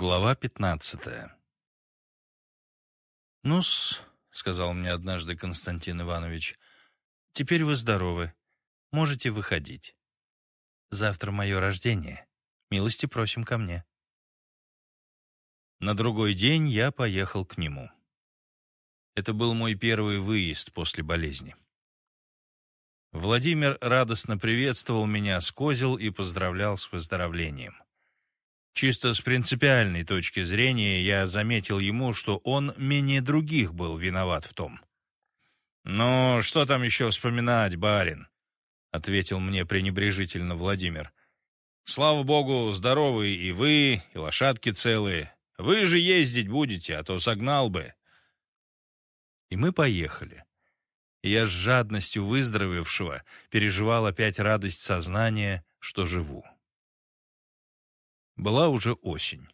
Глава пятнадцатая «Ну-с», — сказал мне однажды Константин Иванович, — «теперь вы здоровы. Можете выходить. Завтра мое рождение. Милости просим ко мне». На другой день я поехал к нему. Это был мой первый выезд после болезни. Владимир радостно приветствовал меня с козел и поздравлял с выздоровлением. Чисто с принципиальной точки зрения я заметил ему, что он менее других был виноват в том. «Ну, что там еще вспоминать, барин?» — ответил мне пренебрежительно Владимир. «Слава богу, здоровы и вы, и лошадки целые. Вы же ездить будете, а то согнал бы». И мы поехали. Я с жадностью выздоровевшего переживал опять радость сознания, что живу. Была уже осень.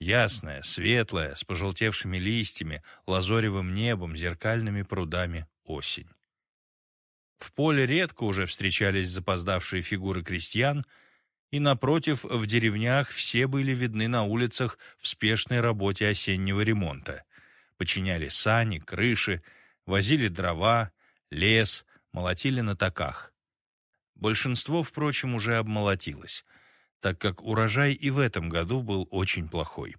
Ясная, светлая, с пожелтевшими листьями, лазоревым небом, зеркальными прудами осень. В поле редко уже встречались запоздавшие фигуры крестьян, и, напротив, в деревнях все были видны на улицах в спешной работе осеннего ремонта. Починяли сани, крыши, возили дрова, лес, молотили на токах. Большинство, впрочем, уже обмолотилось — так как урожай и в этом году был очень плохой.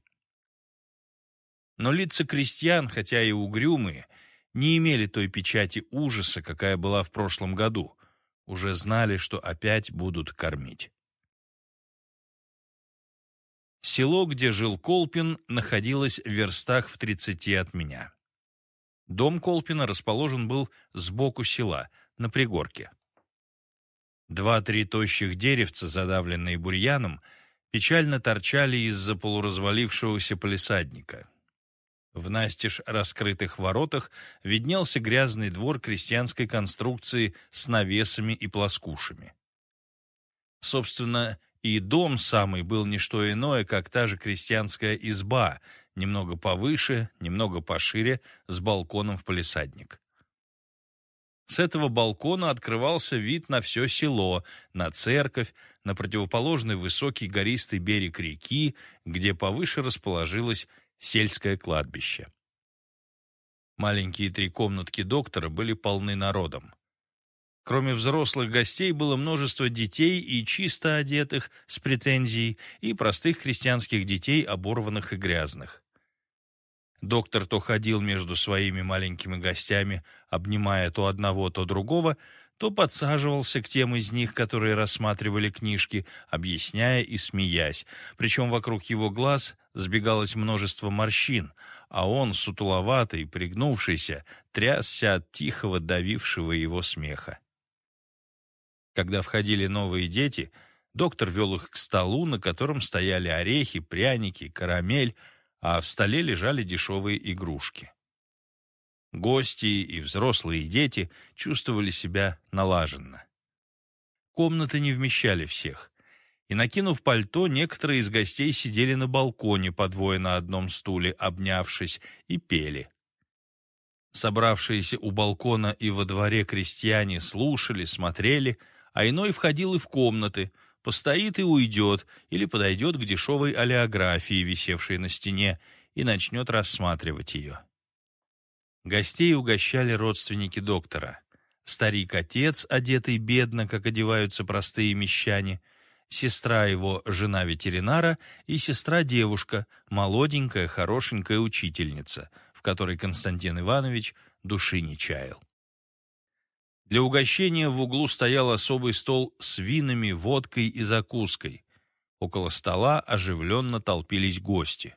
Но лица крестьян, хотя и угрюмые, не имели той печати ужаса, какая была в прошлом году, уже знали, что опять будут кормить. Село, где жил Колпин, находилось в верстах в тридцати от меня. Дом Колпина расположен был сбоку села, на пригорке. Два-три тощих деревца, задавленные бурьяном, печально торчали из-за полуразвалившегося полисадника. В настежь раскрытых воротах виднелся грязный двор крестьянской конструкции с навесами и плоскушами. Собственно, и дом самый был не что иное, как та же крестьянская изба, немного повыше, немного пошире, с балконом в полисадник. С этого балкона открывался вид на все село, на церковь, на противоположный высокий гористый берег реки, где повыше расположилось сельское кладбище. Маленькие три комнатки доктора были полны народом. Кроме взрослых гостей было множество детей и чисто одетых, с претензией, и простых крестьянских детей, оборванных и грязных. Доктор то ходил между своими маленькими гостями, обнимая то одного, то другого, то подсаживался к тем из них, которые рассматривали книжки, объясняя и смеясь. Причем вокруг его глаз сбегалось множество морщин, а он, сутуловатый, пригнувшийся, трясся от тихого, давившего его смеха. Когда входили новые дети, доктор вел их к столу, на котором стояли орехи, пряники, карамель, а в столе лежали дешевые игрушки. Гости и взрослые дети чувствовали себя налаженно. Комнаты не вмещали всех, и, накинув пальто, некоторые из гостей сидели на балконе по двое на одном стуле, обнявшись, и пели. Собравшиеся у балкона и во дворе крестьяне слушали, смотрели, а иной входил и в комнаты — постоит и уйдет, или подойдет к дешевой олеографии, висевшей на стене, и начнет рассматривать ее. Гостей угощали родственники доктора. Старик-отец, одетый бедно, как одеваются простые мещане, сестра его, жена ветеринара, и сестра-девушка, молоденькая, хорошенькая учительница, в которой Константин Иванович души не чаял. Для угощения в углу стоял особый стол с винами, водкой и закуской. Около стола оживленно толпились гости.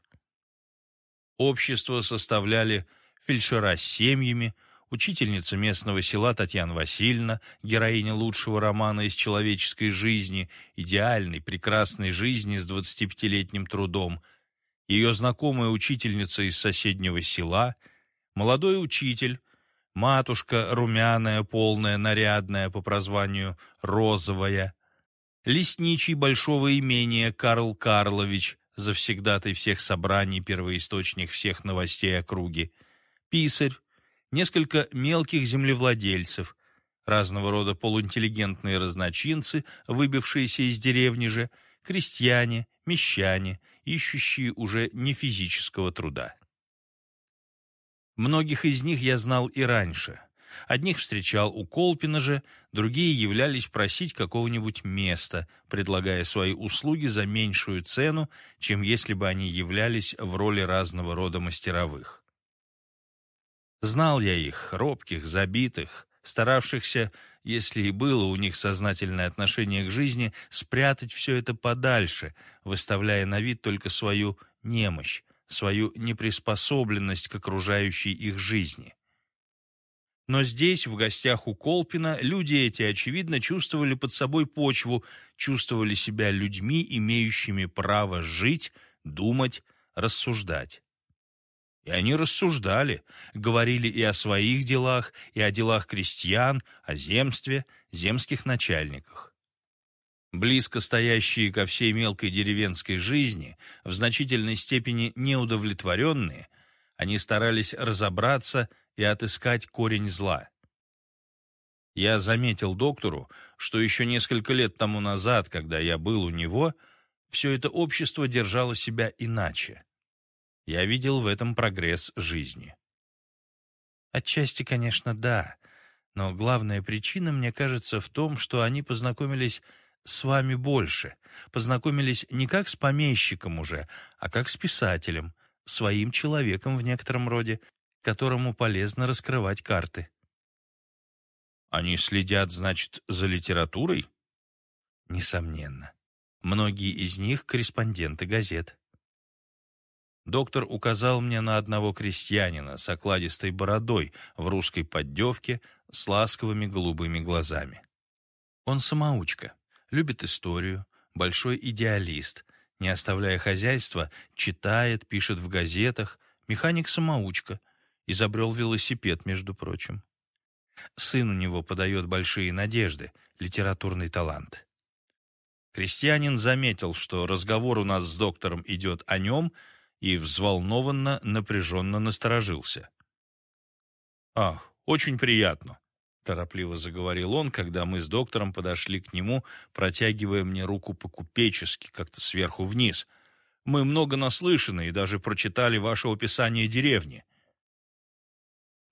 Общество составляли фельдшера с семьями, учительница местного села Татьяна Васильевна, героиня лучшего романа из человеческой жизни, идеальной, прекрасной жизни с 25-летним трудом, ее знакомая учительница из соседнего села, молодой учитель, матушка румяная, полная, нарядная по прозванию розовая, лесничий большого имения Карл Карлович, завсегдатый всех собраний, первоисточник всех новостей округи, писарь, несколько мелких землевладельцев, разного рода полуинтеллигентные разночинцы, выбившиеся из деревни же, крестьяне, мещане, ищущие уже не физического труда. Многих из них я знал и раньше. Одних встречал у Колпина же, другие являлись просить какого-нибудь места, предлагая свои услуги за меньшую цену, чем если бы они являлись в роли разного рода мастеровых. Знал я их, робких, забитых, старавшихся, если и было у них сознательное отношение к жизни, спрятать все это подальше, выставляя на вид только свою немощь, свою неприспособленность к окружающей их жизни. Но здесь, в гостях у Колпина, люди эти, очевидно, чувствовали под собой почву, чувствовали себя людьми, имеющими право жить, думать, рассуждать. И они рассуждали, говорили и о своих делах, и о делах крестьян, о земстве, земских начальниках. Близко стоящие ко всей мелкой деревенской жизни, в значительной степени неудовлетворенные, они старались разобраться и отыскать корень зла. Я заметил доктору, что еще несколько лет тому назад, когда я был у него, все это общество держало себя иначе. Я видел в этом прогресс жизни. Отчасти, конечно, да, но главная причина, мне кажется, в том, что они познакомились с вами больше, познакомились не как с помещиком уже, а как с писателем, своим человеком в некотором роде, которому полезно раскрывать карты. Они следят, значит, за литературой? Несомненно. Многие из них корреспонденты газет. Доктор указал мне на одного крестьянина с окладистой бородой в русской поддевке с ласковыми голубыми глазами. Он самоучка, любит историю, большой идеалист, не оставляя хозяйства, читает, пишет в газетах, механик-самоучка, изобрел велосипед, между прочим. Сын у него подает большие надежды, литературный талант. Крестьянин заметил, что разговор у нас с доктором идет о нем — и взволнованно, напряженно насторожился. «Ах, очень приятно», — торопливо заговорил он, когда мы с доктором подошли к нему, протягивая мне руку по-купечески, как-то сверху вниз. «Мы много наслышаны и даже прочитали ваше описание деревни».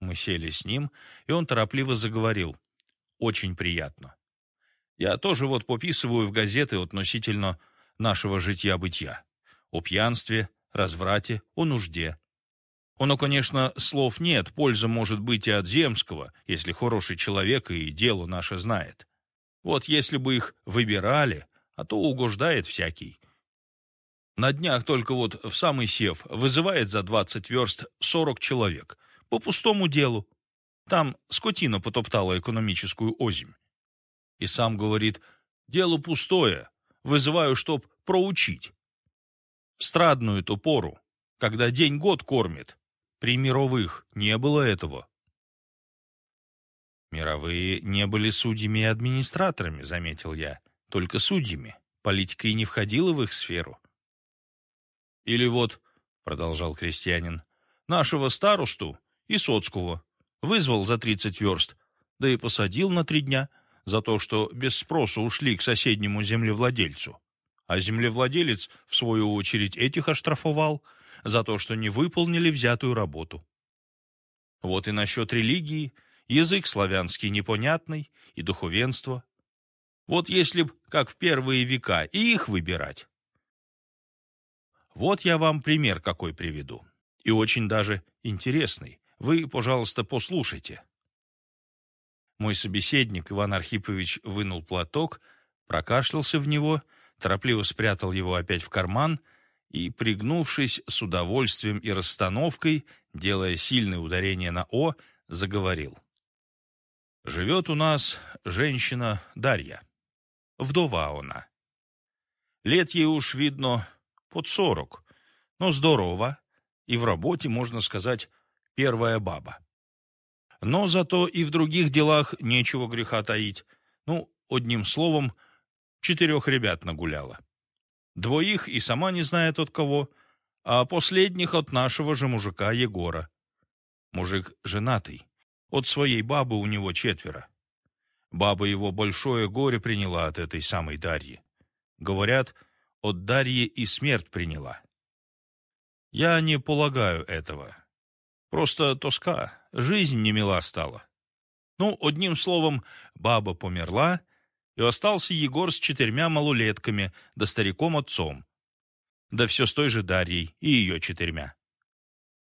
Мы сели с ним, и он торопливо заговорил. «Очень приятно. Я тоже вот пописываю в газеты относительно нашего житья-бытия. О пьянстве, разврате, о нужде. Оно, конечно, слов нет, польза может быть и от земского, если хороший человек и дело наше знает. Вот если бы их выбирали, а то угождает всякий. На днях только вот в самый сев вызывает за двадцать верст сорок человек. По пустому делу. Там скотина потоптала экономическую озимь. И сам говорит, дело пустое, вызываю, чтоб проучить в страдную-то пору, когда день-год кормит. При мировых не было этого. Мировые не были судьями и администраторами, заметил я, только судьями. Политика и не входила в их сферу. Или вот, продолжал крестьянин, нашего старосту и соцкого вызвал за тридцать верст, да и посадил на три дня за то, что без спроса ушли к соседнему землевладельцу а землевладелец, в свою очередь, этих оштрафовал за то, что не выполнили взятую работу. Вот и насчет религии, язык славянский непонятный и духовенство. Вот если б, как в первые века, и их выбирать. Вот я вам пример какой приведу. И очень даже интересный. Вы, пожалуйста, послушайте. Мой собеседник Иван Архипович вынул платок, прокашлялся в него торопливо спрятал его опять в карман и, пригнувшись с удовольствием и расстановкой, делая сильное ударение на «о», заговорил. «Живет у нас женщина Дарья. Вдова она. Лет ей уж, видно, под сорок, но здорова, и в работе, можно сказать, первая баба. Но зато и в других делах нечего греха таить. Ну, одним словом, — четырех ребят нагуляла. Двоих и сама не знает от кого, а последних от нашего же мужика Егора. Мужик женатый. От своей бабы у него четверо. Баба его большое горе приняла от этой самой Дарьи. Говорят, от Дарьи и смерть приняла. Я не полагаю этого. Просто тоска, жизнь не мила стала. Ну, одним словом, баба померла, и остался Егор с четырьмя малолетками, да стариком-отцом. Да все с той же Дарьей и ее четырьмя.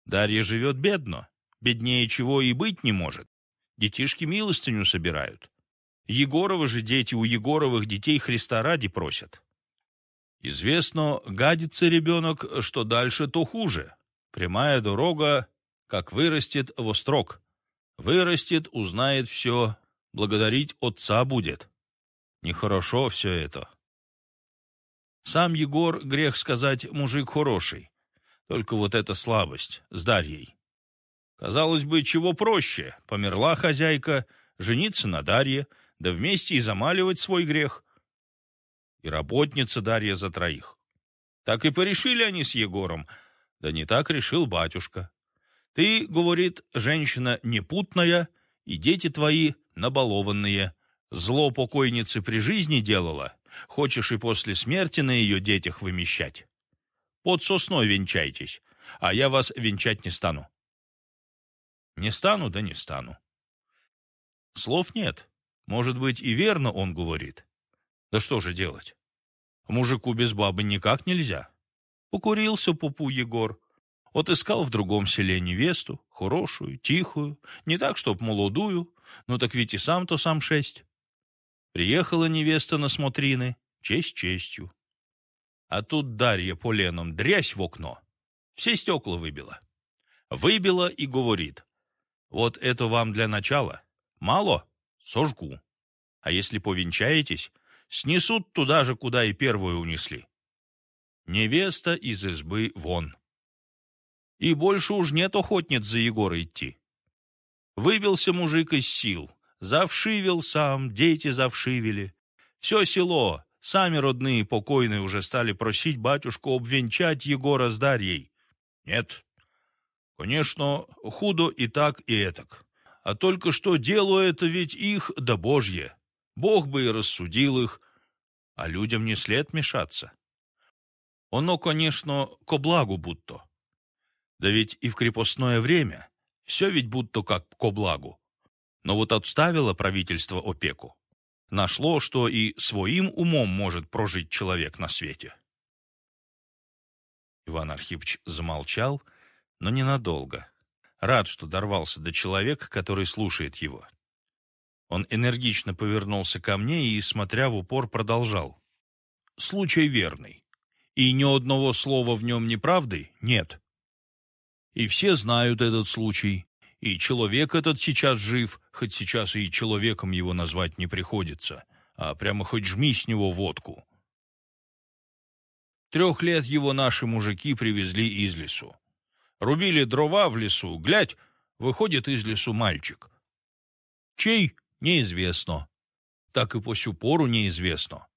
Дарья живет бедно, беднее чего и быть не может. Детишки милостыню собирают. Егоровы же дети у Егоровых детей Христа ради просят. Известно, гадится ребенок, что дальше, то хуже. Прямая дорога, как вырастет во строк. Вырастет, узнает все, благодарить отца будет. Нехорошо все это. Сам Егор, грех сказать, мужик хороший. Только вот эта слабость с Дарьей. Казалось бы, чего проще. Померла хозяйка, жениться на Дарье, да вместе и замаливать свой грех. И работница Дарья за троих. Так и порешили они с Егором. Да не так решил батюшка. Ты, говорит, женщина непутная, и дети твои набалованные. Зло покойницы при жизни делала, хочешь и после смерти на ее детях вымещать. Под сосной венчайтесь, а я вас венчать не стану. Не стану, да не стану. Слов нет. Может быть, и верно он говорит. Да что же делать? Мужику без бабы никак нельзя. Покурился пупу Егор. Отыскал в другом селе невесту, хорошую, тихую, не так, чтоб молодую, ну так ведь и сам-то сам шесть. Приехала невеста на смотрины, честь честью. А тут Дарья поленом дрязь в окно. Все стекла выбила. Выбила и говорит. Вот это вам для начала. Мало? Сожгу. А если повенчаетесь, снесут туда же, куда и первую унесли. Невеста из избы вон. И больше уж нет охотниц за Егора идти. Выбился мужик из сил, завшивил сам, дети завшивили. Все село, Сами родные покойные уже стали просить батюшку обвенчать Егора с Дарьей. Нет. Конечно, худо и так, и этак. А только что дело это ведь их да Божье. Бог бы и рассудил их, а людям не след мешаться. Оно, конечно, ко благу будто. Да ведь и в крепостное время все ведь будто как ко благу. Но вот отставило правительство опеку нашло, что и своим умом может прожить человек на свете. Иван Архипович замолчал, но ненадолго. Рад, что дорвался до человека, который слушает его. Он энергично повернулся ко мне и, смотря в упор, продолжал. «Случай верный. И ни одного слова в нем неправды нет. И все знают этот случай, и человек этот сейчас жив, хоть сейчас и человеком его назвать не приходится, а прямо хоть жми с него водку. Трех лет его наши мужики привезли из лесу. Рубили дрова в лесу, глядь, выходит из лесу мальчик. Чей? Неизвестно. Так и по сю пору неизвестно.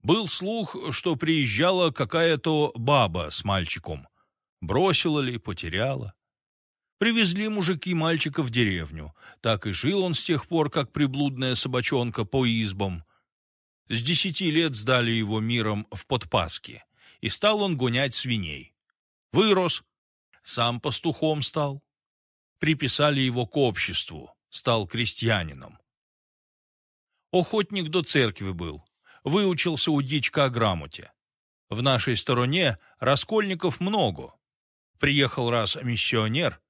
Был слух, что приезжала какая-то баба с мальчиком. Бросила ли, потеряла. Привезли мужики мальчика в деревню. Так и жил он с тех пор, как приблудная собачонка по избам. С десяти лет сдали его миром в подпаске, и стал он гонять свиней. Вырос, сам пастухом стал. Приписали его к обществу, стал крестьянином. Охотник до церкви был, выучился у дичка о грамоте. В нашей стороне раскольников много. Приехал раз миссионер,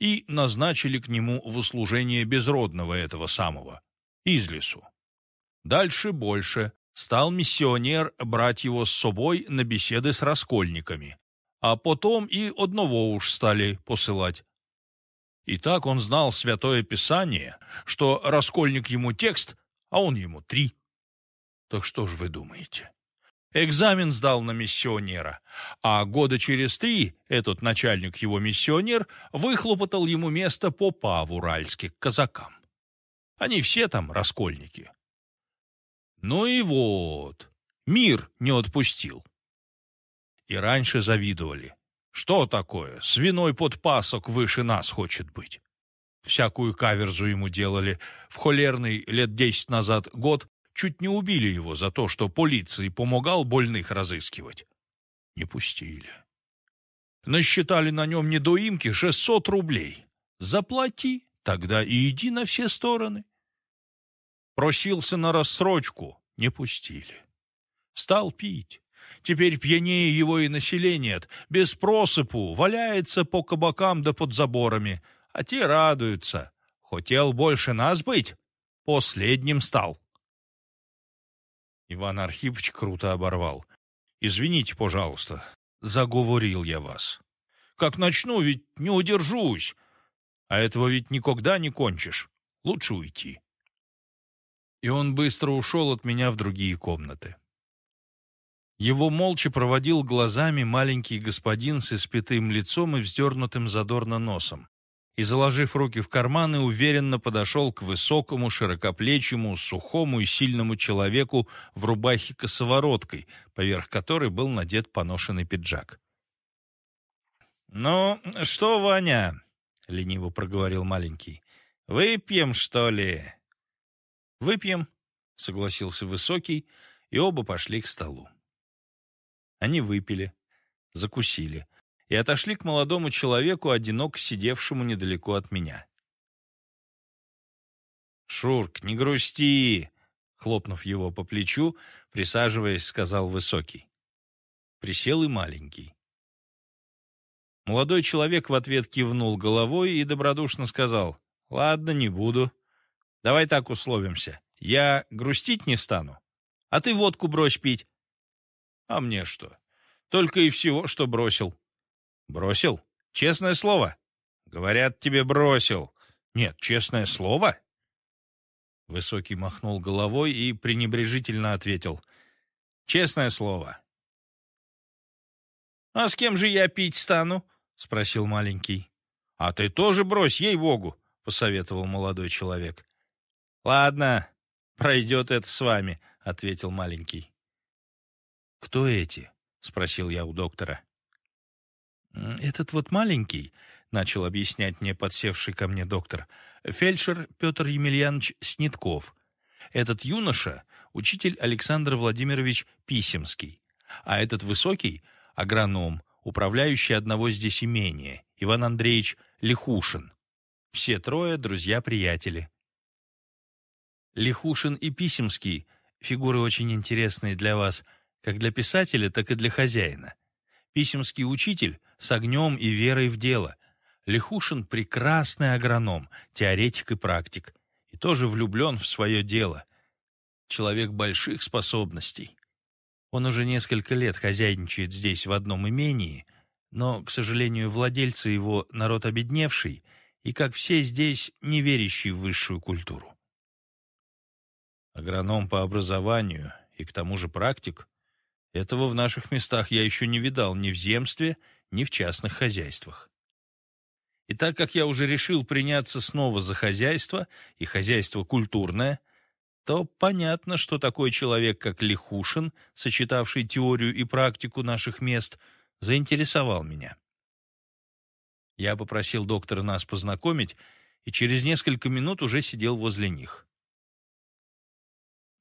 и назначили к нему в услужение безродного этого самого, из лесу. Дальше больше. Стал миссионер брать его с собой на беседы с раскольниками, а потом и одного уж стали посылать. И так он знал Святое Писание, что раскольник ему текст, а он ему три. Так что ж вы думаете? Экзамен сдал на миссионера, а года через три этот начальник его миссионер выхлопотал ему место попа в Уральске к казакам. Они все там раскольники. Ну и вот, мир не отпустил. И раньше завидовали. Что такое, свиной подпасок выше нас хочет быть? Всякую каверзу ему делали. В холерный лет десять назад год Чуть не убили его за то, что полиции помогал больных разыскивать. Не пустили. Насчитали на нем недоимки 600 рублей. Заплати, тогда и иди на все стороны. Просился на рассрочку, не пустили. Стал пить. Теперь пьянее его и население, без просыпу, валяется по кабакам да под заборами, а те радуются. Хотел больше нас быть, последним стал. Иван Архипович круто оборвал. «Извините, пожалуйста, заговорил я вас. Как начну, ведь не удержусь. А этого ведь никогда не кончишь. Лучше уйти». И он быстро ушел от меня в другие комнаты. Его молча проводил глазами маленький господин с испятым лицом и вздернутым задорно носом. И, заложив руки в карманы, уверенно подошел к высокому, широкоплечему, сухому и сильному человеку в рубахе косовороткой, поверх которой был надет поношенный пиджак. «Ну, что, Ваня?» — лениво проговорил маленький. «Выпьем, что ли?» «Выпьем», — согласился высокий, и оба пошли к столу. Они выпили, закусили и отошли к молодому человеку, одиноко сидевшему недалеко от меня. «Шурк, не грусти!» — хлопнув его по плечу, присаживаясь, сказал Высокий. Присел и маленький. Молодой человек в ответ кивнул головой и добродушно сказал, «Ладно, не буду. Давай так условимся. Я грустить не стану, а ты водку брось пить. А мне что? Только и всего, что бросил. Бросил? Честное слово? Говорят, тебе бросил. Нет, честное слово? Высокий махнул головой и пренебрежительно ответил. Честное слово. А с кем же я пить стану? Спросил маленький. А ты тоже брось, ей-богу, посоветовал молодой человек. Ладно, пройдет это с вами, ответил маленький. «Кто эти?» — спросил я у доктора. «Этот вот маленький», — начал объяснять мне подсевший ко мне доктор, фельдшер Петр Емельянович Снитков. Этот юноша — учитель Александр Владимирович Писемский, а этот высокий — агроном, управляющий одного здесь имения, Иван Андреевич Лихушин. Все трое — друзья-приятели. Лихушин и Писемский — фигуры очень интересные для вас — как для писателя, так и для хозяина. Писемский учитель с огнем и верой в дело. Лихушин — прекрасный агроном, теоретик и практик, и тоже влюблен в свое дело. Человек больших способностей. Он уже несколько лет хозяйничает здесь в одном имении, но, к сожалению, владельцы его народ обедневший и, как все здесь, не верящий в высшую культуру. Агроном по образованию и к тому же практик этого в наших местах я еще не видал ни в земстве, ни в частных хозяйствах. И так как я уже решил приняться снова за хозяйство, и хозяйство культурное, то понятно, что такой человек, как Лихушин, сочетавший теорию и практику наших мест, заинтересовал меня. Я попросил доктора нас познакомить, и через несколько минут уже сидел возле них.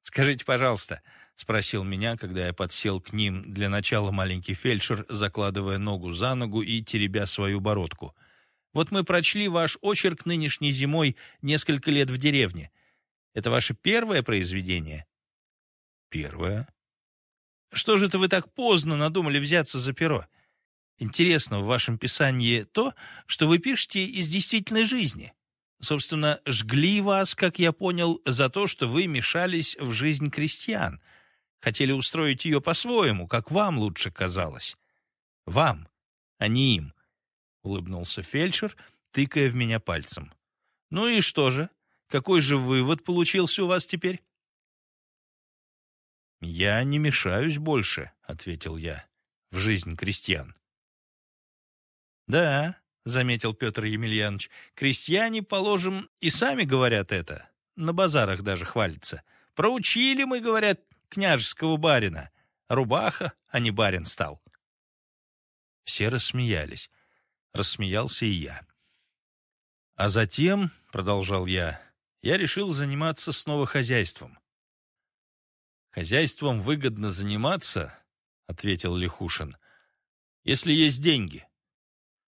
«Скажите, пожалуйста», — спросил меня, когда я подсел к ним для начала маленький фельдшер, закладывая ногу за ногу и теребя свою бородку. «Вот мы прочли ваш очерк нынешней зимой несколько лет в деревне. Это ваше первое произведение?» «Первое». «Что же это вы так поздно надумали взяться за перо? Интересно в вашем писании то, что вы пишете из действительной жизни. Собственно, жгли вас, как я понял, за то, что вы мешались в жизнь крестьян» Хотели устроить ее по-своему, как вам лучше казалось. Вам, а не им, — улыбнулся фельдшер, тыкая в меня пальцем. Ну и что же? Какой же вывод получился у вас теперь? «Я не мешаюсь больше», — ответил я, — «в жизнь крестьян». «Да», — заметил Петр Емельянович, — «крестьяне, положим, и сами говорят это, на базарах даже хвалятся. Проучили мы, говорят, княжеского барина. Рубаха, а не барин стал. Все рассмеялись. Рассмеялся и я. А затем, — продолжал я, — я решил заниматься снова хозяйством. «Хозяйством выгодно заниматься, — ответил Лихушин, — если есть деньги,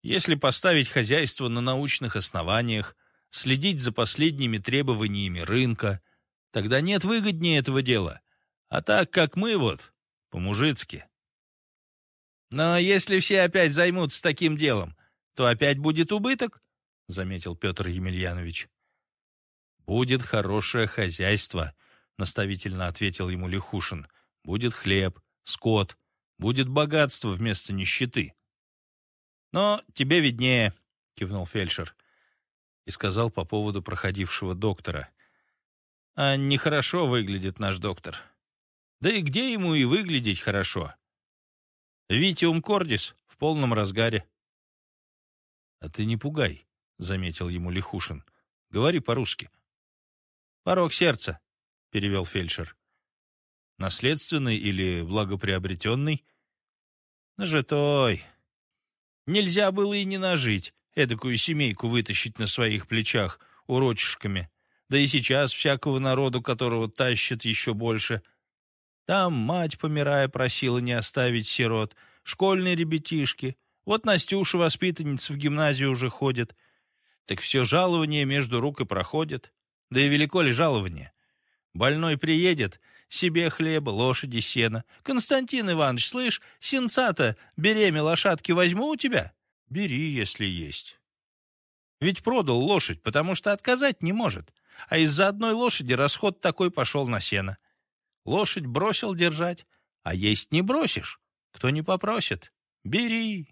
Если поставить хозяйство на научных основаниях, следить за последними требованиями рынка, тогда нет выгоднее этого дела. А так, как мы вот, по-мужицки. Но если все опять займутся таким делом, то опять будет убыток, — заметил Петр Емельянович. «Будет хорошее хозяйство», — наставительно ответил ему Лихушин. «Будет хлеб, скот, будет богатство вместо нищеты». «Но тебе виднее», — кивнул фельдшер и сказал по поводу проходившего доктора. «А нехорошо выглядит наш доктор. Да и где ему и выглядеть хорошо? Витиум кордис в полном разгаре». «А ты не пугай», — заметил ему Лихушин. «Говори по-русски». «Порог сердца», — перевел фельдшер. «Наследственный или благоприобретенный?» «Нажитой. Нельзя было и не нажить, эдакую семейку вытащить на своих плечах урочишками. Да и сейчас всякого народу, которого тащат еще больше. Там мать, помирая, просила не оставить сирот, школьные ребятишки. Вот Настюша, воспитанница, в гимназию уже ходит. Так все жалование между рук и проходит. Да и велико ли жалование? Больной приедет, себе хлеба, лошади, сена. Константин Иванович, слышь, сенца-то, береме лошадки возьму у тебя? Бери, если есть. Ведь продал лошадь, потому что отказать не может. А из-за одной лошади расход такой пошел на сено. Лошадь бросил держать, а есть не бросишь. Кто не попросит, бери.